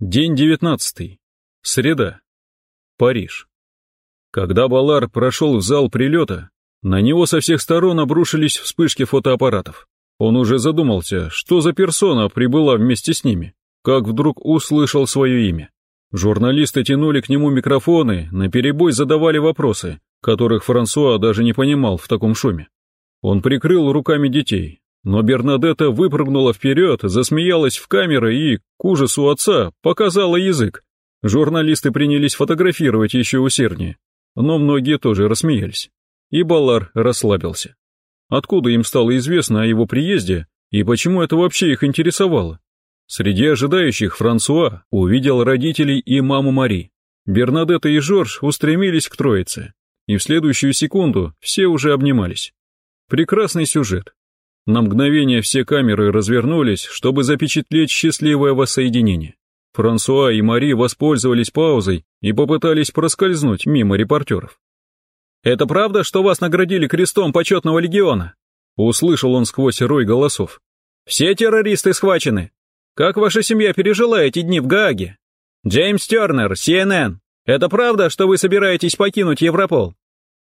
День девятнадцатый. Среда. Париж. Когда Балар прошел в зал прилета, на него со всех сторон обрушились вспышки фотоаппаратов. Он уже задумался, что за персона прибыла вместе с ними, как вдруг услышал свое имя. Журналисты тянули к нему микрофоны, наперебой задавали вопросы, которых Франсуа даже не понимал в таком шуме. Он прикрыл руками детей, но Бернадетта выпрыгнула вперед, засмеялась в камеры и, к ужасу отца, показала язык. Журналисты принялись фотографировать еще усерднее, но многие тоже рассмеялись. И Балар расслабился. Откуда им стало известно о его приезде и почему это вообще их интересовало? Среди ожидающих Франсуа увидел родителей и маму Мари. Бернадетта и Жорж устремились к троице, и в следующую секунду все уже обнимались. Прекрасный сюжет, на мгновение все камеры развернулись, чтобы запечатлеть счастливое воссоединение. Франсуа и Мари воспользовались паузой и попытались проскользнуть мимо репортеров. «Это правда, что вас наградили крестом почетного легиона?» Услышал он сквозь рой голосов. «Все террористы схвачены. Как ваша семья пережила эти дни в Гааге? Джеймс Тернер, CNN. Это правда, что вы собираетесь покинуть Европол?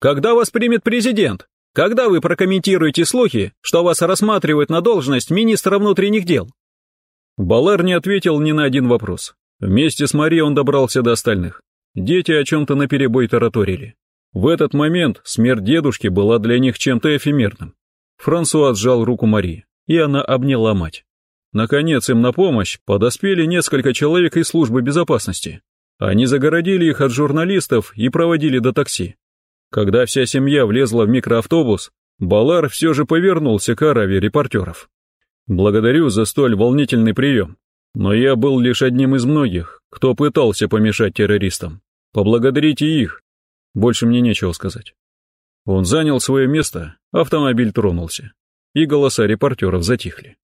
Когда вас примет президент? Когда вы прокомментируете слухи, что вас рассматривают на должность министра внутренних дел?» Балар не ответил ни на один вопрос. Вместе с Мари он добрался до остальных. Дети о чем-то наперебой тараторили. В этот момент смерть дедушки была для них чем-то эфемерным. Франсуа сжал руку Мари, и она обняла мать. Наконец им на помощь подоспели несколько человек из службы безопасности. Они загородили их от журналистов и проводили до такси. Когда вся семья влезла в микроавтобус, Балар все же повернулся к араве репортеров. «Благодарю за столь волнительный прием, но я был лишь одним из многих, кто пытался помешать террористам. Поблагодарите их. Больше мне нечего сказать». Он занял свое место, автомобиль тронулся, и голоса репортеров затихли.